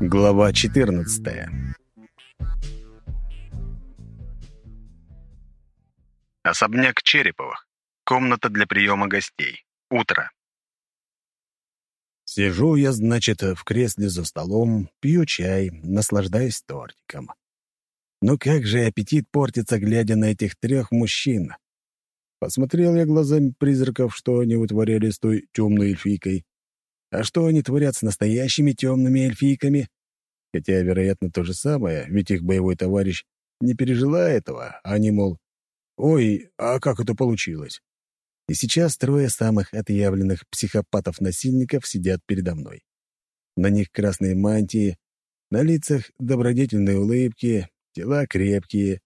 Глава 14 Особняк Череповых. Комната для приема гостей. Утро. Сижу я, значит, в кресле за столом, пью чай, наслаждаюсь тортиком. Ну как же аппетит портится, глядя на этих трех мужчин. Посмотрел я глазами призраков, что они вытворяли с той темной эльфийкой. А что они творят с настоящими темными эльфийками? Хотя, вероятно, то же самое, ведь их боевой товарищ не пережила этого, а они, мол, «Ой, а как это получилось?» И сейчас трое самых отъявленных психопатов-насильников сидят передо мной. На них красные мантии, на лицах добродетельные улыбки, тела крепкие,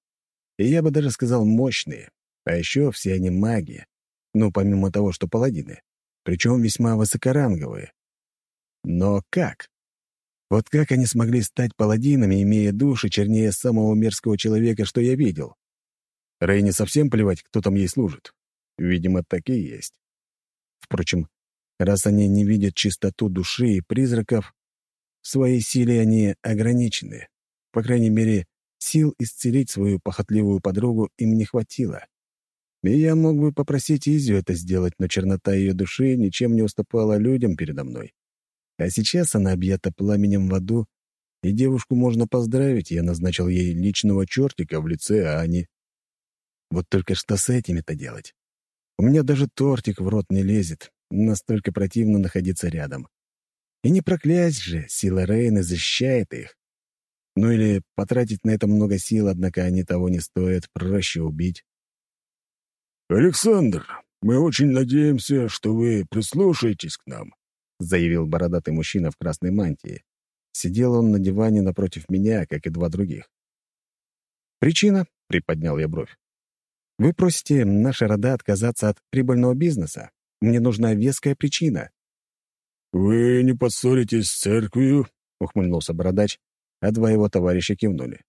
и я бы даже сказал мощные. А еще все они маги, ну, помимо того, что паладины, причем весьма высокоранговые. Но как? Вот как они смогли стать паладинами, имея души чернее самого мерзкого человека, что я видел? Рейне совсем плевать, кто там ей служит. Видимо, так и есть. Впрочем, раз они не видят чистоту души и призраков, в своей силе они ограничены. По крайней мере, сил исцелить свою похотливую подругу им не хватило. И я мог бы попросить Изю это сделать, но чернота ее души ничем не уступала людям передо мной. А сейчас она объята пламенем в аду, и девушку можно поздравить, я назначил ей личного чертика в лице Ани. Вот только что с этими-то делать? У меня даже тортик в рот не лезет, настолько противно находиться рядом. И не проклясть же, сила Рейны защищает их. Ну или потратить на это много сил, однако они того не стоят, проще убить. «Александр, мы очень надеемся, что вы прислушаетесь к нам», заявил бородатый мужчина в красной мантии. Сидел он на диване напротив меня, как и два других. «Причина?» — приподнял я бровь. Вы просите наши рода отказаться от прибыльного бизнеса. Мне нужна веская причина». «Вы не поссоритесь с церковью?» — ухмыльнулся бородач, а два его товарища кивнули.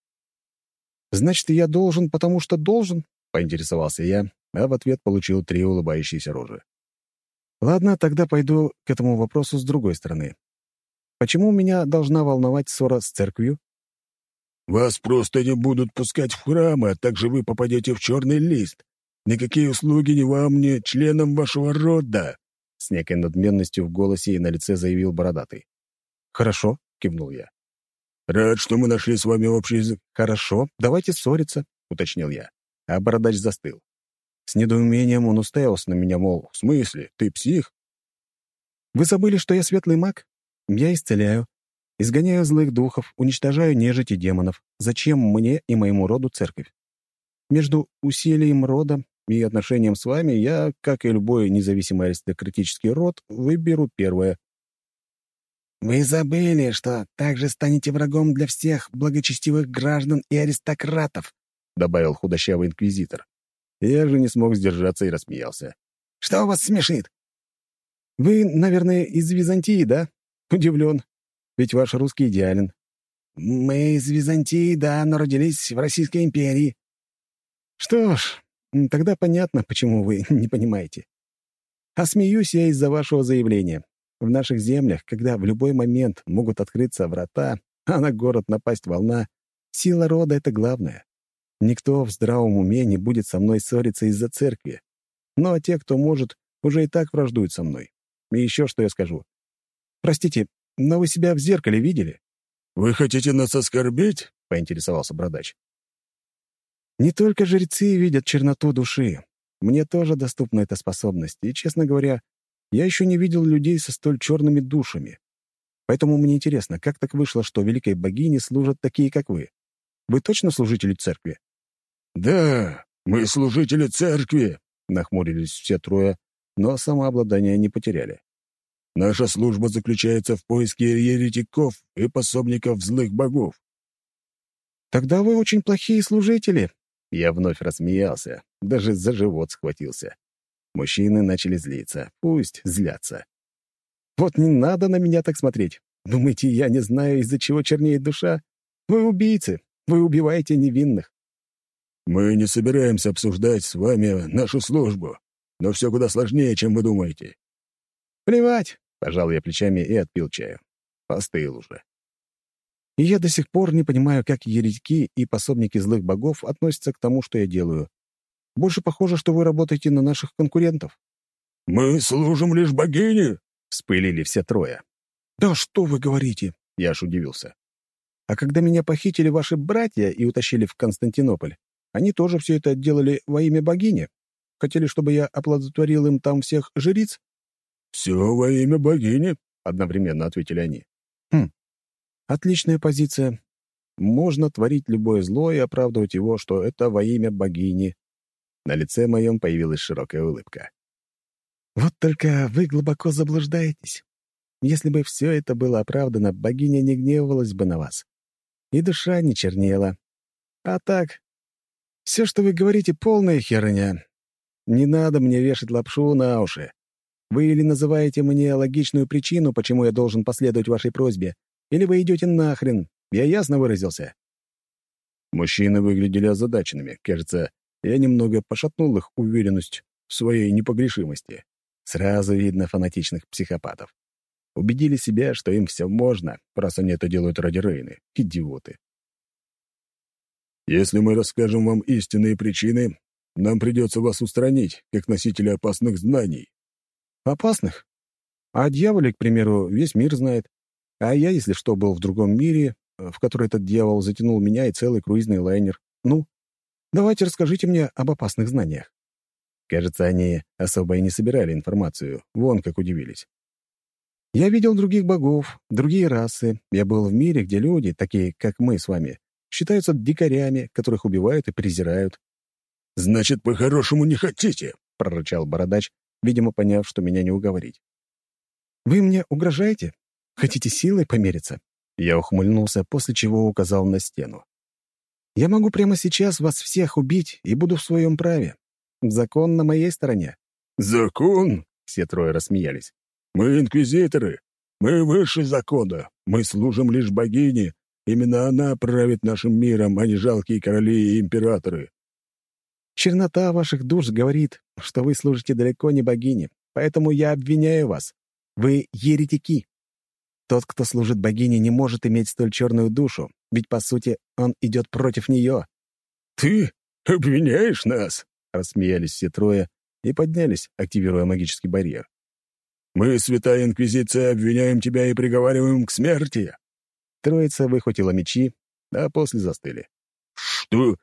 «Значит, я должен, потому что должен?» — поинтересовался я, а в ответ получил три улыбающиеся рожи. «Ладно, тогда пойду к этому вопросу с другой стороны. Почему меня должна волновать ссора с церковью?» Вас просто не будут пускать в храмы, а также вы попадете в черный лист. Никакие услуги ни вам, ни членам вашего рода!» С некой надменностью в голосе и на лице заявил Бородатый. «Хорошо», — кивнул я. «Рад, что мы нашли с вами общий язык». «Хорошо, давайте ссориться», — уточнил я. А Бородач застыл. С недоумением он уставился на меня, мол, «В смысле? Ты псих?» «Вы забыли, что я светлый маг? Я исцеляю, Изгоняю злых духов, уничтожаю нежить и демонов. Зачем мне и моему роду церковь? Между усилием рода и отношением с вами я, как и любой независимый аристократический род, выберу первое. «Вы забыли, что также станете врагом для всех благочестивых граждан и аристократов», — добавил худощавый инквизитор. Я же не смог сдержаться и рассмеялся. «Что вас смешит?» «Вы, наверное, из Византии, да? Удивлен. Ведь ваш русский идеален». «Мы из Византии, да, но родились в Российской империи». «Что ж, тогда понятно, почему вы не понимаете. А смеюсь я из-за вашего заявления. В наших землях, когда в любой момент могут открыться врата, а на город напасть волна, сила рода — это главное. Никто в здравом уме не будет со мной ссориться из-за церкви. Ну а те, кто может, уже и так враждуют со мной. И еще что я скажу. Простите, но вы себя в зеркале видели?» «Вы хотите нас оскорбить?» — поинтересовался бородач. «Не только жрецы видят черноту души. Мне тоже доступна эта способность, и, честно говоря, я еще не видел людей со столь черными душами. Поэтому мне интересно, как так вышло, что великой богине служат такие, как вы? Вы точно служители церкви?» «Да, мы служители церкви», — нахмурились все трое, но самообладание не потеряли. Наша служба заключается в поиске еретиков и пособников злых богов». «Тогда вы очень плохие служители». Я вновь рассмеялся, даже за живот схватился. Мужчины начали злиться. Пусть злятся. «Вот не надо на меня так смотреть. Думаете, я не знаю, из-за чего чернеет душа? Вы убийцы. Вы убиваете невинных». Мы не собираемся обсуждать с вами нашу службу, но все куда сложнее, чем вы думаете». «Плевать», — пожал я плечами и отпил чаю. Постыл уже. И я до сих пор не понимаю, как еретики и пособники злых богов относятся к тому, что я делаю. Больше похоже, что вы работаете на наших конкурентов. «Мы служим лишь богине!» — вспылили все трое. «Да что вы говорите?» — я аж удивился. «А когда меня похитили ваши братья и утащили в Константинополь, они тоже все это делали во имя богини? Хотели, чтобы я оплодотворил им там всех жриц?» «Все во имя богини», — одновременно ответили они. «Хм, Отличная позиция. Можно творить любое зло и оправдывать его, что это во имя богини. На лице моем появилась широкая улыбка. Вот только вы глубоко заблуждаетесь. Если бы все это было оправдано, богиня не гневалась бы на вас. И душа не чернела. А так, все, что вы говорите, полная херня. Не надо мне вешать лапшу на уши. Вы или называете мне логичную причину, почему я должен последовать вашей просьбе, или вы идете нахрен. Я ясно выразился?» Мужчины выглядели озадаченными. Кажется, я немного пошатнул их уверенность в своей непогрешимости. Сразу видно фанатичных психопатов. Убедили себя, что им все можно, раз они это делают ради Рейны. Идиоты. «Если мы расскажем вам истинные причины, нам придется вас устранить, как носителя опасных знаний». «Опасных? А дьяволе, к примеру, весь мир знает. А я, если что, был в другом мире, э, в который этот дьявол затянул меня и целый круизный лайнер. Ну, давайте расскажите мне об опасных знаниях. Кажется, они особо и не собирали информацию. Вон как удивились. Я видел других богов, другие расы. Я был в мире, где люди, такие, как мы с вами, считаются дикарями, которых убивают и презирают. «Значит, по-хорошему не хотите?» — прорычал бородач, видимо, поняв, что меня не уговорить. «Вы мне угрожаете? Хотите силой помериться?» Я ухмыльнулся, после чего указал на стену. «Я могу прямо сейчас вас всех убить и буду в своем праве. Закон на моей стороне». «Закон?» — все трое рассмеялись. «Мы инквизиторы. Мы выше закона. Мы служим лишь богине. Именно она правит нашим миром, а не жалкие короли и императоры». «Чернота ваших душ говорит, что вы служите далеко не богине, поэтому я обвиняю вас. Вы еретики». Тот, кто служит богине, не может иметь столь черную душу, ведь, по сути, он идет против нее. «Ты обвиняешь нас?» — рассмеялись все трое и поднялись, активируя магический барьер. «Мы, Святая Инквизиция, обвиняем тебя и приговариваем к смерти!» Троица выхватила мечи, а после застыли. «Что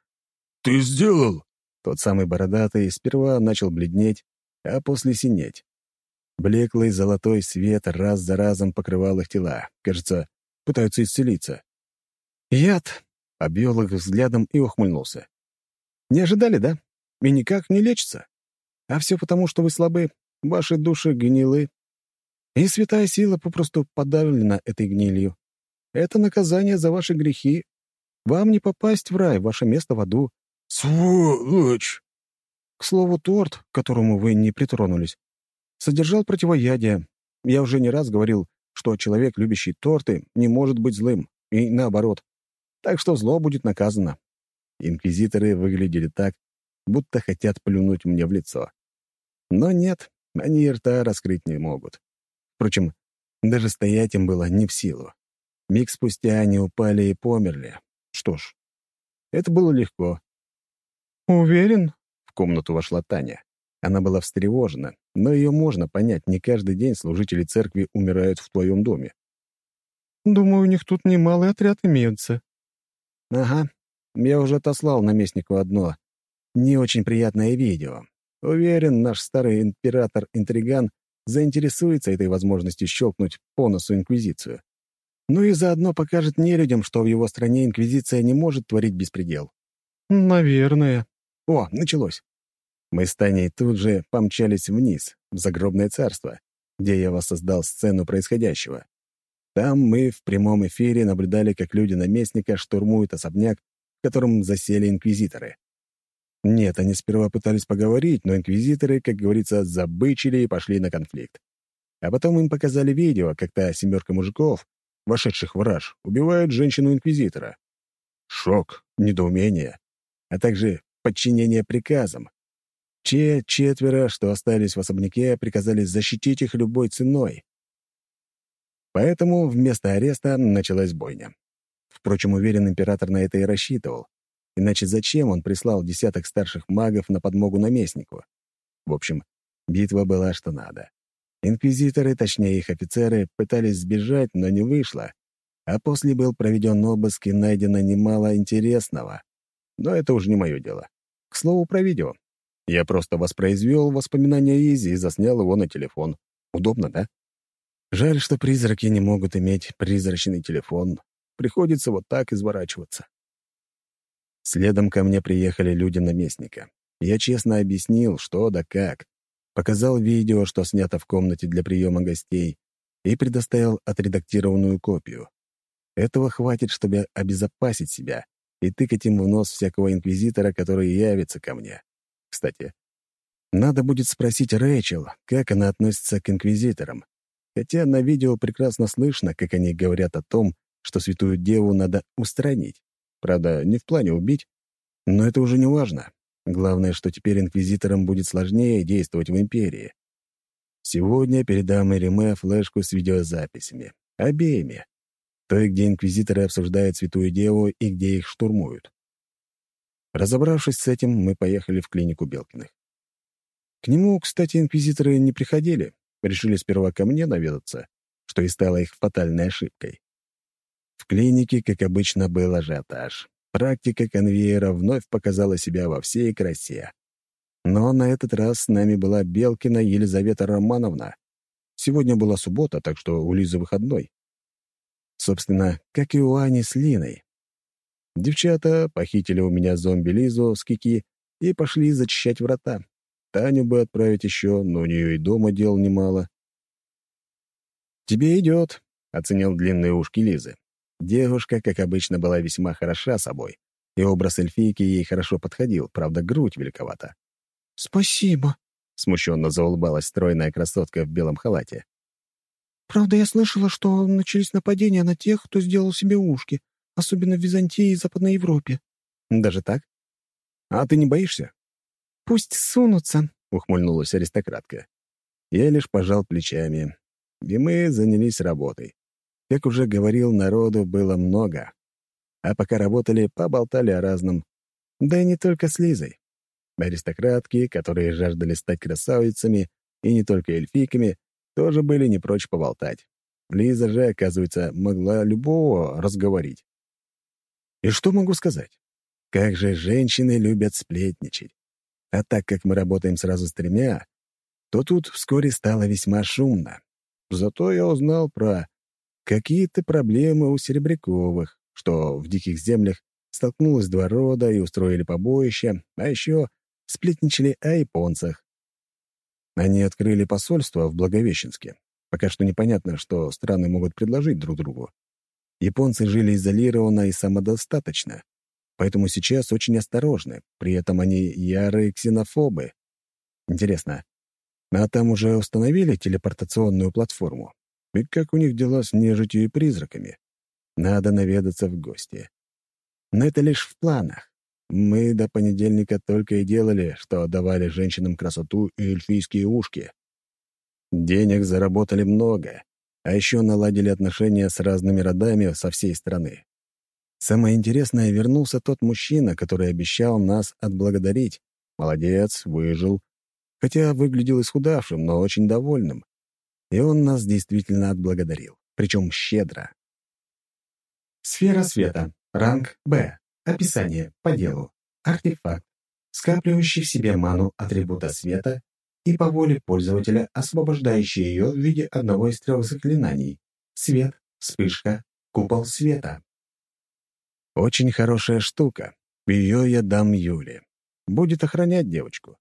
ты сделал?» Тот самый бородатый сперва начал бледнеть, а после синеть. Блеклый золотой свет раз за разом покрывал их тела. Кажется, пытаются исцелиться. «Яд!» — обвел их взглядом и ухмыльнулся. «Не ожидали, да? И никак не лечится. А все потому, что вы слабы, ваши души гнилы. И святая сила попросту подавлена этой гнилью. Это наказание за ваши грехи. Вам не попасть в рай, ваше место в аду». «Сволочь!» К слову, торт, к которому вы не притронулись, Содержал противоядие. Я уже не раз говорил, что человек, любящий торты, не может быть злым, и наоборот. Так что зло будет наказано. Инквизиторы выглядели так, будто хотят плюнуть мне в лицо. Но нет, они рта раскрыть не могут. Впрочем, даже стоять им было не в силу. Миг спустя они упали и померли. Что ж, это было легко. «Уверен?» — в комнату вошла Таня. Она была встревожена, но ее можно понять, не каждый день служители церкви умирают в твоем доме. «Думаю, у них тут немалый отряд имеется». «Ага, я уже отослал наместнику одно. Не очень приятное видео. Уверен, наш старый император-интриган заинтересуется этой возможностью щелкнуть по носу Инквизицию. Ну и заодно покажет нелюдям, что в его стране Инквизиция не может творить беспредел». «Наверное». «О, началось. Мы с Таней тут же помчались вниз, в загробное царство, где я воссоздал сцену происходящего. Там мы в прямом эфире наблюдали, как люди наместника штурмуют особняк, в котором засели инквизиторы. Нет, они сперва пытались поговорить, но инквизиторы, как говорится, забычили и пошли на конфликт. А потом им показали видео, как та семерка мужиков, вошедших в раж, убивают женщину-инквизитора. Шок, недоумение, а также подчинения приказам. Че четверо, что остались в особняке, приказали защитить их любой ценой. Поэтому вместо ареста началась бойня. Впрочем, уверен, император на это и рассчитывал. Иначе зачем он прислал десяток старших магов на подмогу наместнику? В общем, битва была что надо. Инквизиторы, точнее их офицеры, пытались сбежать, но не вышло. А после был проведен обыск и найдено немало интересного. Но это уже не мое дело. К слову про видео. Я просто воспроизвел воспоминания Изи и заснял его на телефон. Удобно, да? Жаль, что призраки не могут иметь призрачный телефон. Приходится вот так изворачиваться. Следом ко мне приехали люди наместника. Я честно объяснил, что да как. Показал видео, что снято в комнате для приема гостей, и предоставил отредактированную копию. Этого хватит, чтобы обезопасить себя и тыкать им в нос всякого инквизитора, который явится ко мне. Кстати, надо будет спросить Рэйчел, как она относится к инквизиторам. Хотя на видео прекрасно слышно, как они говорят о том, что святую деву надо устранить. Правда, не в плане убить, но это уже не важно. Главное, что теперь инквизиторам будет сложнее действовать в Империи. Сегодня передам Эриме флешку с видеозаписями. Обеими. Той, где инквизиторы обсуждают Святую Деву и где их штурмуют. Разобравшись с этим, мы поехали в клинику Белкиных. К нему, кстати, инквизиторы не приходили, решили сперва ко мне наведаться, что и стало их фатальной ошибкой. В клинике, как обычно, был ажиотаж. Практика конвейера вновь показала себя во всей красе. Но на этот раз с нами была Белкина Елизавета Романовна. Сегодня была суббота, так что у Лизы выходной. Собственно, как и у Ани с Линой. Девчата похитили у меня зомби Лизу с Кики и пошли зачищать врата. Таню бы отправить еще, но у нее и дома дел немало. «Тебе идет», — оценил длинные ушки Лизы. Девушка, как обычно, была весьма хороша собой, и образ эльфийки ей хорошо подходил, правда, грудь великовата. «Спасибо», — смущенно заулыбалась стройная красотка в белом халате. «Правда, я слышала, что начались нападения на тех, кто сделал себе ушки, особенно в Византии и Западной Европе». «Даже так? А ты не боишься?» «Пусть сунутся», — ухмыльнулась аристократка. Я лишь пожал плечами, и мы занялись работой. Как уже говорил, народу было много. А пока работали, поболтали о разном. Да и не только с Лизой. Аристократки, которые жаждали стать красавицами, и не только эльфийками, тоже были не прочь поболтать. Лиза же, оказывается, могла любого разговорить. И что могу сказать? Как же женщины любят сплетничать. А так как мы работаем сразу с тремя, то тут вскоре стало весьма шумно. Зато я узнал про какие-то проблемы у Серебряковых, что в диких землях столкнулось два рода и устроили побоище, а еще сплетничали о японцах. Они открыли посольство в Благовещенске. Пока что непонятно, что страны могут предложить друг другу. Японцы жили изолированно и самодостаточно, поэтому сейчас очень осторожны, при этом они ярые ксенофобы. Интересно, а там уже установили телепортационную платформу? И как у них дела с нежитью и призраками? Надо наведаться в гости. Но это лишь в планах. Мы до понедельника только и делали, что отдавали женщинам красоту и эльфийские ушки. Денег заработали много, а еще наладили отношения с разными родами со всей страны. Самое интересное, вернулся тот мужчина, который обещал нас отблагодарить. Молодец, выжил. Хотя выглядел исхудавшим, но очень довольным. И он нас действительно отблагодарил, причем щедро. Сфера света. Ранг Б. Описание. По делу. Артефакт. Скапливающий в себе ману атрибута света и по воле пользователя освобождающий ее в виде одного из трех заклинаний. Свет, вспышка, купол света. Очень хорошая штука. Ее я дам Юле. Будет охранять девочку.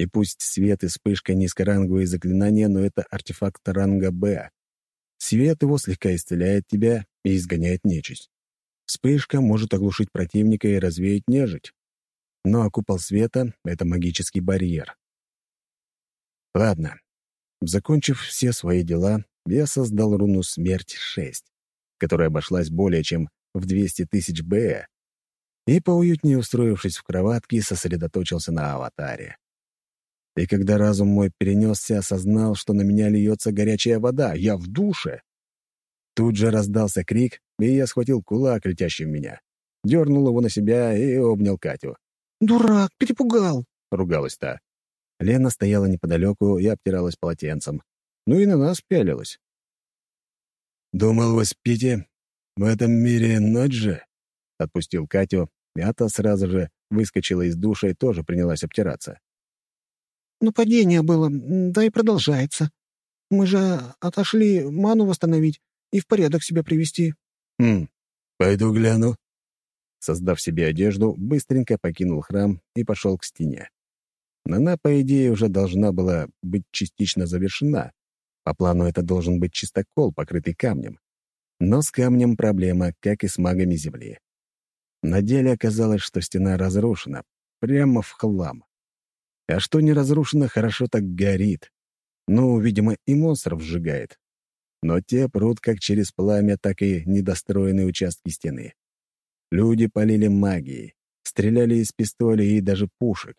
И пусть свет и вспышка низкоранговые заклинания, но это артефакт ранга Б. Свет его слегка исцеляет тебя и изгоняет нечисть. Вспышка может оглушить противника и развеять нежить. Ну а купол света — это магический барьер. Ладно. Закончив все свои дела, я создал руну «Смерть-6», которая обошлась более чем в 200 тысяч Б. и, поуютнее устроившись в кроватке, сосредоточился на аватаре. И когда разум мой перенесся, осознал, что на меня льется горячая вода, я в душе. Тут же раздался крик, и я схватил кулак, летящий в меня. Дернул его на себя и обнял Катю. «Дурак, перепугал!» — ругалась та. Лена стояла неподалеку и обтиралась полотенцем. Ну и на нас пялилась. «Думал, вы спите? В этом мире ночь же?» Отпустил Катю, и сразу же выскочила из душа и тоже принялась обтираться. «Нападение было, да и продолжается. Мы же отошли ману восстановить и в порядок себя привести». «Хм, пойду гляну». Создав себе одежду, быстренько покинул храм и пошел к стене. Она, по идее, уже должна была быть частично завершена. По плану это должен быть чистокол, покрытый камнем. Но с камнем проблема, как и с магами Земли. На деле оказалось, что стена разрушена, прямо в хлам. А что не разрушено, хорошо так горит. Ну, видимо, и монстров сжигает. Но те прут как через пламя, так и недостроенные участки стены. Люди полили магией, стреляли из пистолей и даже пушек.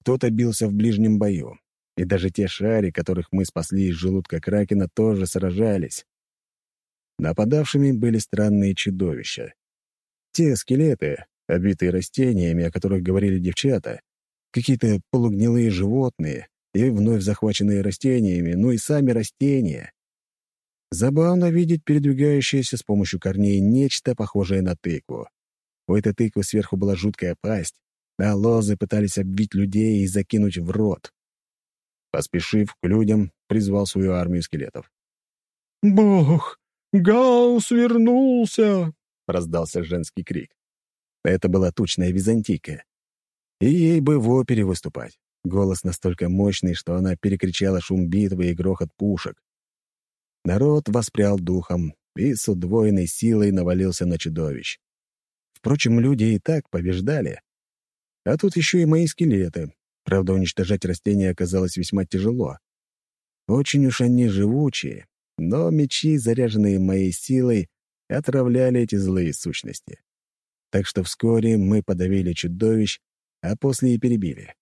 Кто-то бился в ближнем бою. И даже те шари, которых мы спасли из желудка Кракена, тоже сражались. Нападавшими были странные чудовища. Те скелеты, обитые растениями, о которых говорили девчата, какие-то полугнилые животные и вновь захваченные растениями, ну и сами растения. Забавно видеть передвигающееся с помощью корней нечто похожее на тыкву. У этой тыквы сверху была жуткая пасть, а лозы пытались обвить людей и закинуть в рот. Поспешив к людям, призвал свою армию скелетов. «Бог, Гаус вернулся!» — раздался женский крик. Это была тучная византийка. И ей бы в опере выступать. Голос настолько мощный, что она перекричала шум битвы и грохот пушек. Народ воспрял духом и с удвоенной силой навалился на чудовищ. Впрочем, люди и так побеждали, а тут еще и мои скелеты. Правда, уничтожать растения оказалось весьма тяжело. Очень уж они живучие, но мечи, заряженные моей силой, отравляли эти злые сущности. Так что вскоре мы подавили чудовищ, а после и перебили.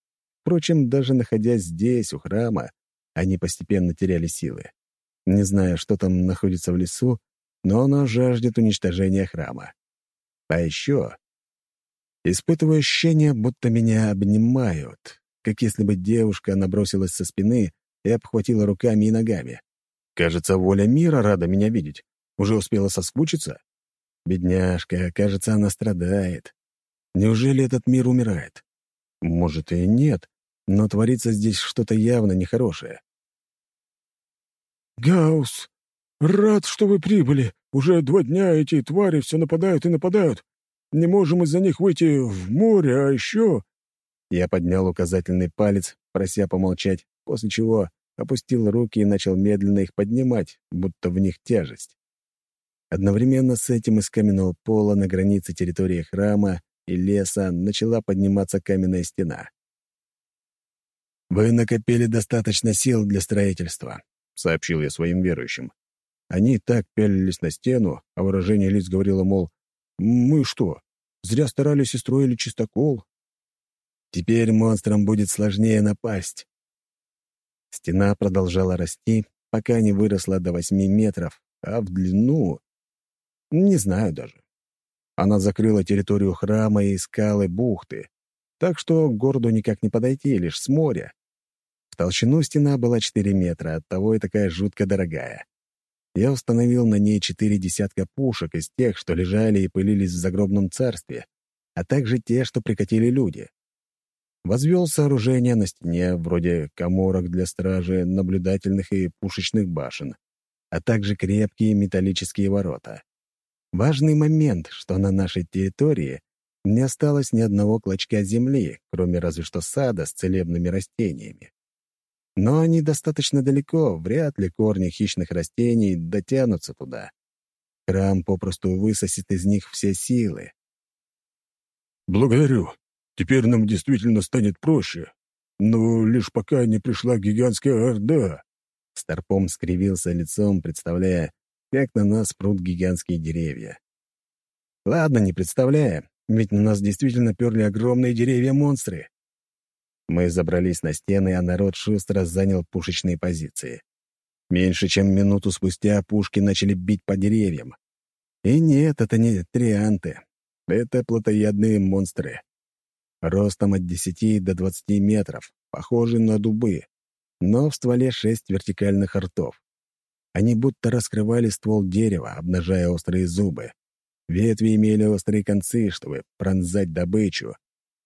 Впрочем, даже находясь здесь, у храма, они постепенно теряли силы. Не знаю, что там находится в лесу, но оно жаждет уничтожения храма. А еще Испытываю ощущение, будто меня обнимают, как если бы девушка набросилась со спины и обхватила руками и ногами. Кажется, воля мира рада меня видеть. Уже успела соскучиться? Бедняжка, кажется, она страдает. Неужели этот мир умирает? Может, и нет, но творится здесь что-то явно нехорошее. «Гаус, рад, что вы прибыли. Уже два дня эти твари все нападают и нападают. Не можем из-за них выйти в море, а еще...» Я поднял указательный палец, прося помолчать, после чего опустил руки и начал медленно их поднимать, будто в них тяжесть. Одновременно с этим из каменного пола на границе территории храма и леса начала подниматься каменная стена. «Вы накопили достаточно сил для строительства», — сообщил я своим верующим. Они так пялились на стену, а выражение лиц говорило, мол, мы что, зря старались и строили чистокол? Теперь монстрам будет сложнее напасть. Стена продолжала расти, пока не выросла до восьми метров, а в длину... Не знаю даже. Она закрыла территорию храма и скалы бухты, так что к городу никак не подойти, лишь с моря. В толщину стена была 4 метра, оттого и такая жутко дорогая я установил на ней четыре десятка пушек из тех, что лежали и пылились в загробном царстве, а также те, что прикатили люди. Возвел сооружение на стене, вроде коморок для стражи, наблюдательных и пушечных башен, а также крепкие металлические ворота. Важный момент, что на нашей территории не осталось ни одного клочка земли, кроме разве что сада с целебными растениями. Но они достаточно далеко, вряд ли корни хищных растений дотянутся туда. Храм попросту высосет из них все силы. «Благодарю. Теперь нам действительно станет проще. Но лишь пока не пришла гигантская орда». Старпом скривился лицом, представляя, как на нас прут гигантские деревья. Ладно, не представляя, ведь на нас действительно перли огромные деревья-монстры. Мы забрались на стены, а народ шустро занял пушечные позиции. Меньше чем минуту спустя пушки начали бить по деревьям. И нет, это не трианты. Это плотоядные монстры. Ростом от 10 до 20 метров, похожи на дубы, но в стволе шесть вертикальных ртов. Они будто раскрывали ствол дерева, обнажая острые зубы. Ветви имели острые концы, чтобы пронзать добычу,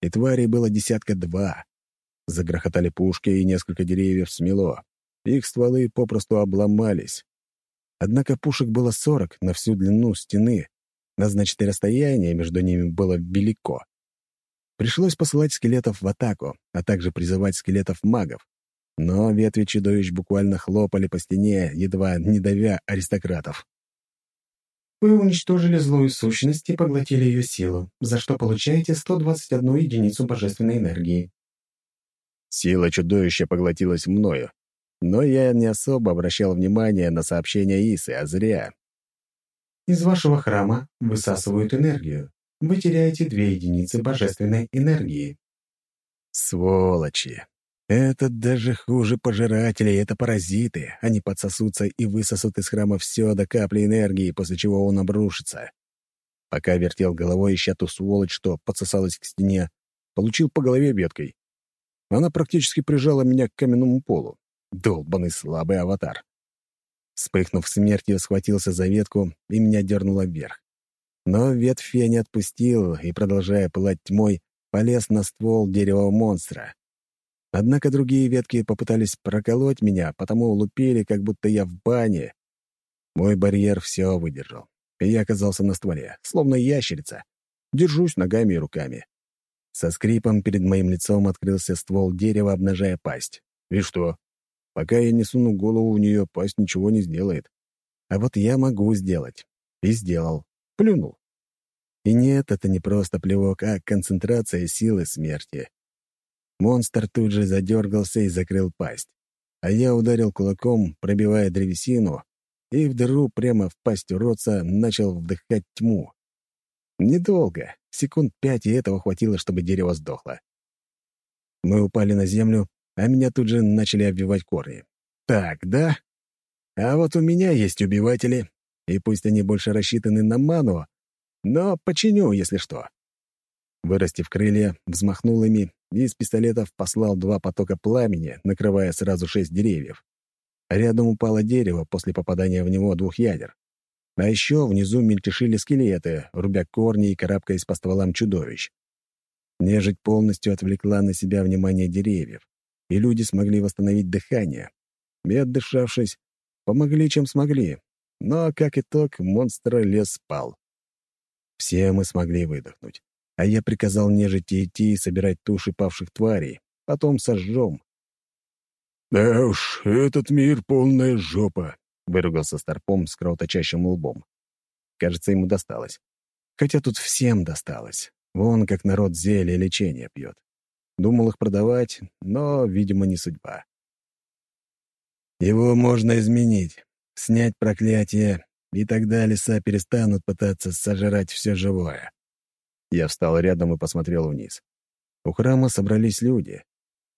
и тварей было десятка два. Загрохотали пушки, и несколько деревьев смело. Их стволы попросту обломались. Однако пушек было сорок на всю длину стены, а значит, и расстояние между ними было велико. Пришлось посылать скелетов в атаку, а также призывать скелетов-магов. Но ветви чудовищ буквально хлопали по стене, едва не давя аристократов. Вы уничтожили злую сущность и поглотили ее силу, за что получаете 121 единицу божественной энергии. Сила чудовища поглотилась мною, но я не особо обращал внимание на сообщения Исы, а зря. Из вашего храма высасывают энергию. Вы теряете две единицы божественной энергии. Сволочи! Это даже хуже пожирателей, это паразиты. Они подсосутся и высосут из храма все до капли энергии, после чего он обрушится. Пока вертел головой, ища ту сволочь, что подсосалась к стене, получил по голове веткой. Она практически прижала меня к каменному полу. Долбанный слабый аватар. Вспыхнув смертью, схватился за ветку и меня дернуло вверх. Но ветвь я не отпустил и, продолжая пылать тьмой, полез на ствол дерева монстра. Однако другие ветки попытались проколоть меня, потому лупили, как будто я в бане. Мой барьер все выдержал, и я оказался на стволе, словно ящерица. Держусь ногами и руками. Со скрипом перед моим лицом открылся ствол дерева, обнажая пасть. И что? Пока я не суну голову в нее, пасть ничего не сделает. А вот я могу сделать. И сделал. Плюнул. И нет, это не просто плевок, а концентрация силы смерти. Монстр тут же задергался и закрыл пасть. А я ударил кулаком, пробивая древесину, и в дыру прямо в пасть уродца начал вдыхать тьму. Недолго, секунд пять, и этого хватило, чтобы дерево сдохло. Мы упали на землю, а меня тут же начали обвивать корни. Так, да? А вот у меня есть убиватели, и пусть они больше рассчитаны на ману, но починю, если что. Вырастив крылья, взмахнул ими и из пистолетов послал два потока пламени, накрывая сразу шесть деревьев. Рядом упало дерево после попадания в него двух ядер. А еще внизу мельтешили скелеты, рубя корни и карабкаясь по стволам чудовищ. Нежить полностью отвлекла на себя внимание деревьев, и люди смогли восстановить дыхание. И, отдышавшись, помогли, чем смогли. Но, как итог, монстр лес спал. Все мы смогли выдохнуть. А я приказал нежити идти и собирать туши павших тварей. Потом сожжем. «Да уж, этот мир — полная жопа», — выругался Старпом с кровоточащим лбом. Кажется, ему досталось. Хотя тут всем досталось. Вон как народ зелье лечения пьет. Думал их продавать, но, видимо, не судьба. Его можно изменить, снять проклятие, и тогда леса перестанут пытаться сожрать все живое. Я встал рядом и посмотрел вниз. У храма собрались люди.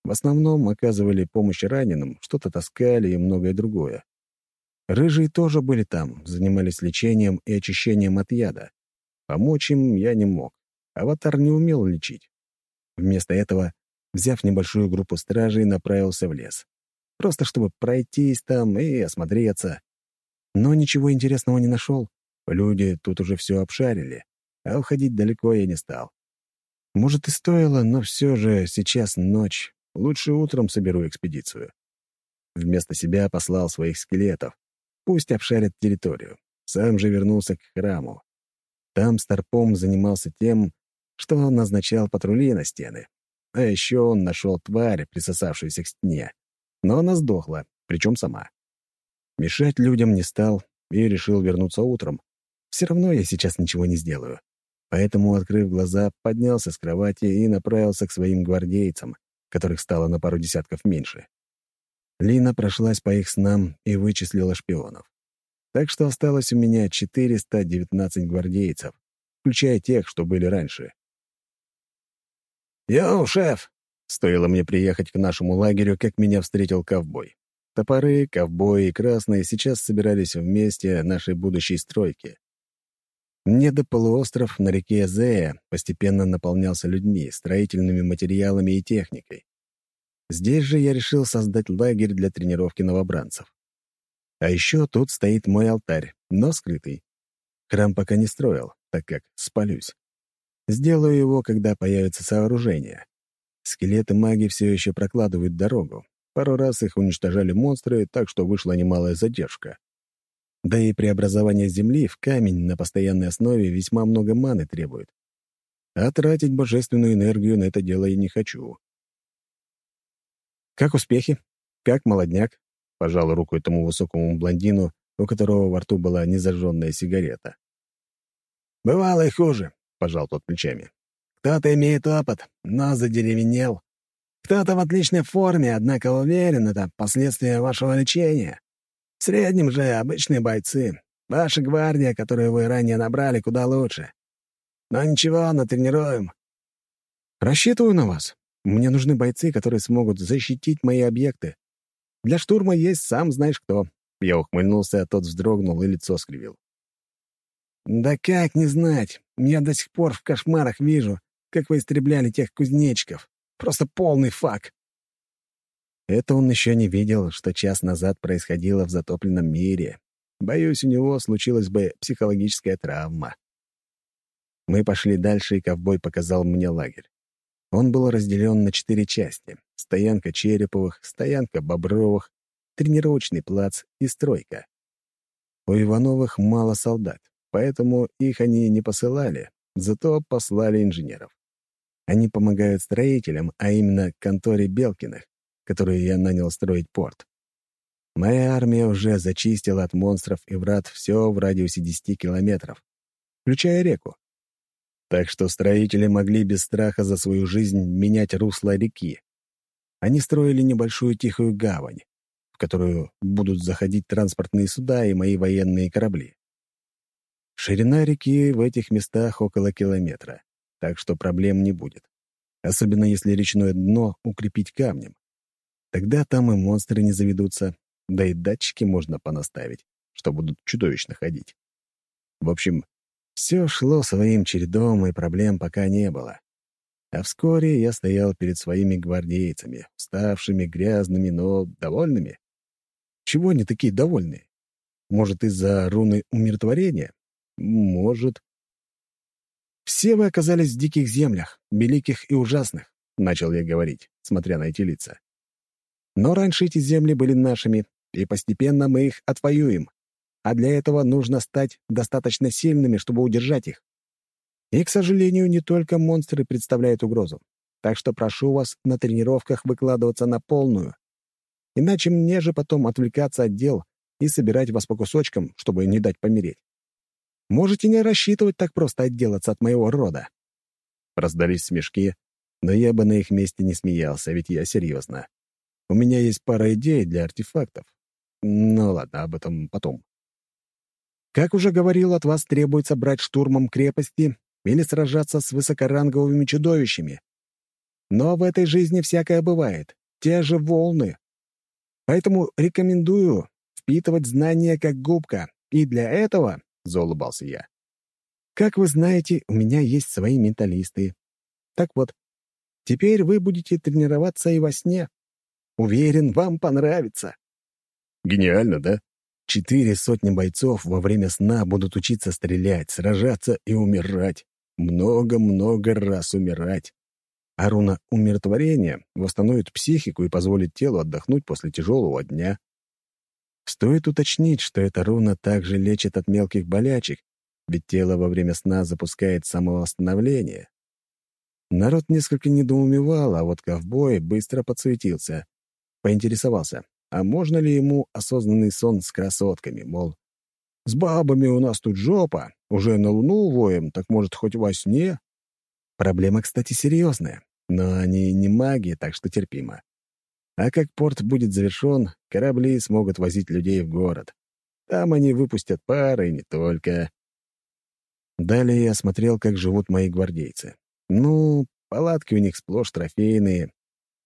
В основном оказывали помощь раненым, что-то таскали и многое другое. Рыжие тоже были там, занимались лечением и очищением от яда. Помочь им я не мог. Аватар не умел лечить. Вместо этого, взяв небольшую группу стражей, направился в лес. Просто чтобы пройтись там и осмотреться. Но ничего интересного не нашел. Люди тут уже все обшарили, а уходить далеко я не стал. Может, и стоило, но все же сейчас ночь. Лучше утром соберу экспедицию. Вместо себя послал своих скелетов, Пусть обшарят территорию. Сам же вернулся к храму. Там Старпом занимался тем, что назначал патрули на стены. А еще он нашел тварь, присосавшуюся к стене. Но она сдохла, причем сама. Мешать людям не стал и решил вернуться утром. Все равно я сейчас ничего не сделаю. Поэтому, открыв глаза, поднялся с кровати и направился к своим гвардейцам, которых стало на пару десятков меньше. Лина прошлась по их снам и вычислила шпионов. Так что осталось у меня 419 гвардейцев, включая тех, что были раньше. «Йоу, шеф!» Стоило мне приехать к нашему лагерю, как меня встретил ковбой. Топоры, ковбои и красные сейчас собирались вместе нашей будущей стройки. Недополуостров на реке Зея постепенно наполнялся людьми, строительными материалами и техникой. Здесь же я решил создать лагерь для тренировки новобранцев. А еще тут стоит мой алтарь, но скрытый. Храм пока не строил, так как спалюсь. Сделаю его, когда появится сооружение. Скелеты маги все еще прокладывают дорогу. Пару раз их уничтожали монстры, так что вышла немалая задержка. Да и преобразование Земли в камень на постоянной основе весьма много маны требует. А тратить божественную энергию на это дело я не хочу. «Как успехи? Как молодняк?» — пожал руку этому высокому блондину, у которого во рту была незажженная сигарета. «Бывало и хуже», — пожал тот плечами. «Кто-то имеет опыт, но задеревенел. Кто-то в отличной форме, однако уверен, это последствия вашего лечения. В среднем же обычные бойцы. Ваша гвардия, которую вы ранее набрали, куда лучше. Но ничего, натренируем. Рассчитываю на вас. Мне нужны бойцы, которые смогут защитить мои объекты. Для штурма есть сам знаешь кто. Я ухмыльнулся, а тот вздрогнул и лицо скривил. «Да как не знать? Я до сих пор в кошмарах вижу, как вы истребляли тех кузнечиков. Просто полный фак. Это он еще не видел, что час назад происходило в затопленном мире. Боюсь, у него случилась бы психологическая травма. Мы пошли дальше, и ковбой показал мне лагерь. Он был разделен на четыре части. Стоянка Череповых, стоянка Бобровых, тренировочный плац и стройка. У Ивановых мало солдат, поэтому их они не посылали, зато послали инженеров. Они помогают строителям, а именно конторе Белкиных, которую я нанял строить порт. Моя армия уже зачистила от монстров и врат все в радиусе 10 километров, включая реку. Так что строители могли без страха за свою жизнь менять русло реки. Они строили небольшую тихую гавань, в которую будут заходить транспортные суда и мои военные корабли. Ширина реки в этих местах около километра, так что проблем не будет. Особенно если речное дно укрепить камнем. Тогда там и монстры не заведутся, да и датчики можно понаставить, что будут чудовищно ходить. В общем, все шло своим чередом, и проблем пока не было. А вскоре я стоял перед своими гвардейцами, уставшими, грязными, но довольными. Чего они такие довольные? Может, из-за руны умиротворения? Может. «Все вы оказались в диких землях, великих и ужасных», — начал я говорить, смотря на эти лица. Но раньше эти земли были нашими, и постепенно мы их отвоюем. А для этого нужно стать достаточно сильными, чтобы удержать их. И, к сожалению, не только монстры представляют угрозу. Так что прошу вас на тренировках выкладываться на полную. Иначе мне же потом отвлекаться от дел и собирать вас по кусочкам, чтобы не дать помереть. Можете не рассчитывать так просто отделаться от моего рода. Раздались смешки, но я бы на их месте не смеялся, ведь я серьезно. У меня есть пара идей для артефактов. Ну ладно, об этом потом. Как уже говорил, от вас требуется брать штурмом крепости или сражаться с высокоранговыми чудовищами. Но в этой жизни всякое бывает, те же волны. Поэтому рекомендую впитывать знания как губка, и для этого, — заулыбался я, — как вы знаете, у меня есть свои менталисты. Так вот, теперь вы будете тренироваться и во сне. Уверен, вам понравится». Гениально, да? Четыре сотни бойцов во время сна будут учиться стрелять, сражаться и умирать. Много-много раз умирать. А руна умиротворения восстановит психику и позволит телу отдохнуть после тяжелого дня. Стоит уточнить, что эта руна также лечит от мелких болячек, ведь тело во время сна запускает самовосстановление. Народ несколько недоумевал, а вот ковбой быстро подсуетился. Поинтересовался, а можно ли ему осознанный сон с красотками, мол, с бабами у нас тут жопа, уже на луну воем, так может хоть во сне? Проблема, кстати, серьезная, но они не маги, так что терпимо. А как порт будет завершен, корабли смогут возить людей в город. Там они выпустят пары, и не только. Далее я смотрел, как живут мои гвардейцы. Ну, палатки у них сплошь трофейные,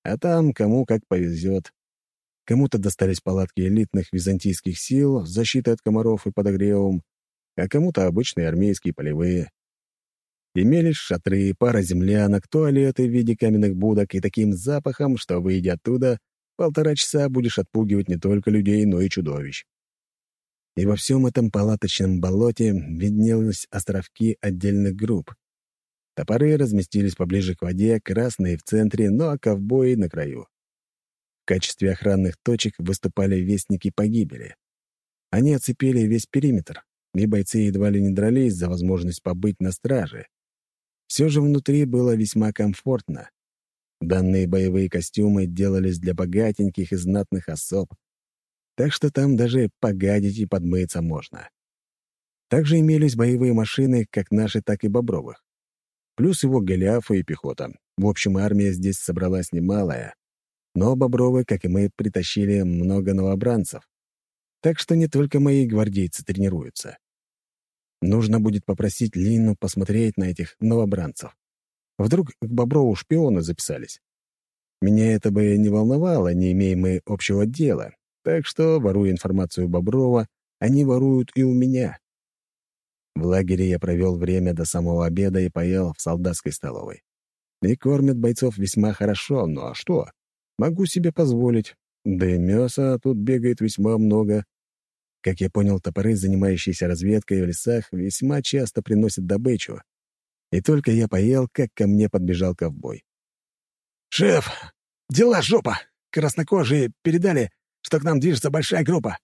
а там кому как повезет. Кому-то достались палатки элитных византийских сил с защитой от комаров и подогревом, а кому-то обычные армейские полевые. Имелись шатры, пара землянок, туалеты в виде каменных будок и таким запахом, что, выйдя оттуда, полтора часа будешь отпугивать не только людей, но и чудовищ. И во всем этом палаточном болоте виднелись островки отдельных групп. Топоры разместились поближе к воде, красные в центре, ну а ковбои — на краю. В качестве охранных точек выступали вестники погибели. Они оцепили весь периметр, и бойцы едва ли не дрались за возможность побыть на страже. Все же внутри было весьма комфортно. Данные боевые костюмы делались для богатеньких и знатных особ, так что там даже погадить и подмыться можно. Также имелись боевые машины, как наши, так и бобровых. Плюс его голиафы и пехота. В общем, армия здесь собралась немалая. Но бобровы, как и мы, притащили много новобранцев. Так что не только мои гвардейцы тренируются. Нужно будет попросить Лину посмотреть на этих новобранцев. Вдруг к Боброву шпионы записались. Меня это бы не волновало, не имея мы общего дела. Так что, воруя информацию Боброва, они воруют и у меня. В лагере я провел время до самого обеда и поел в солдатской столовой. И кормят бойцов весьма хорошо, ну а что? Могу себе позволить. Да и мяса тут бегает весьма много. Как я понял, топоры, занимающиеся разведкой в лесах, весьма часто приносят добычу. И только я поел, как ко мне подбежал ковбой. «Шеф, дела жопа! Краснокожие передали, что к нам движется большая группа».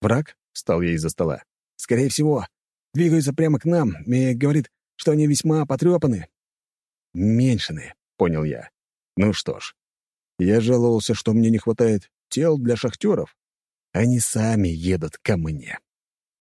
«Враг?» — встал я из-за стола. «Скорее всего. Двигаются прямо к нам и говорит, что они весьма потрепаны». «Меньшины», — понял я. «Ну что ж, я жаловался, что мне не хватает тел для шахтеров. Они сами едут ко мне.